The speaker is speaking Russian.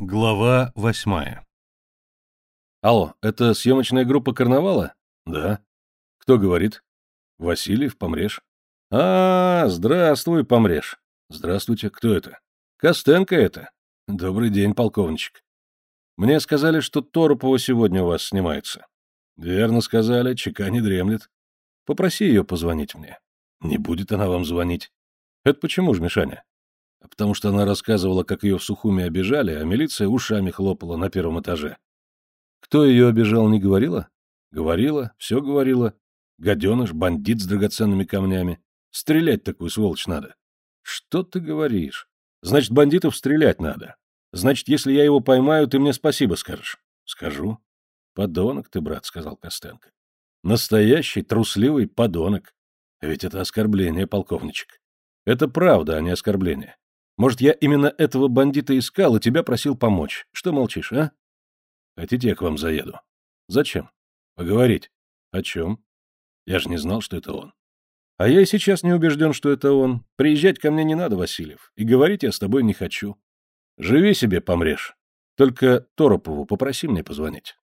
Глава восьмая Алло, это съемочная группа карнавала? Да. Кто говорит? Васильев, помрешь. А, здравствуй, помрешь. Здравствуйте, кто это? Костенко это. Добрый день, полковничек. Мне сказали, что Торопова сегодня у вас снимается. Верно сказали, чека не дремлет. Попроси ее позвонить мне. Не будет она вам звонить. Это почему ж, Мишаня? А потому что она рассказывала, как ее в Сухуме обижали, а милиция ушами хлопала на первом этаже. Кто ее обижал, не говорила? Говорила, все говорила. Гаденыш, бандит с драгоценными камнями. Стрелять такую сволочь надо. Что ты говоришь? Значит, бандитов стрелять надо. Значит, если я его поймаю, ты мне спасибо скажешь. Скажу. Подонок ты, брат, сказал Костенко. Настоящий трусливый подонок. Ведь это оскорбление, полковничек. Это правда, а не оскорбление. Может, я именно этого бандита искал и тебя просил помочь. Что молчишь, а? Хотите, я к вам заеду? Зачем? Поговорить. О чем? Я же не знал, что это он. А я и сейчас не убежден, что это он. Приезжать ко мне не надо, Васильев. И говорить я с тобой не хочу. Живи себе, помрешь. Только Торопову попроси мне позвонить.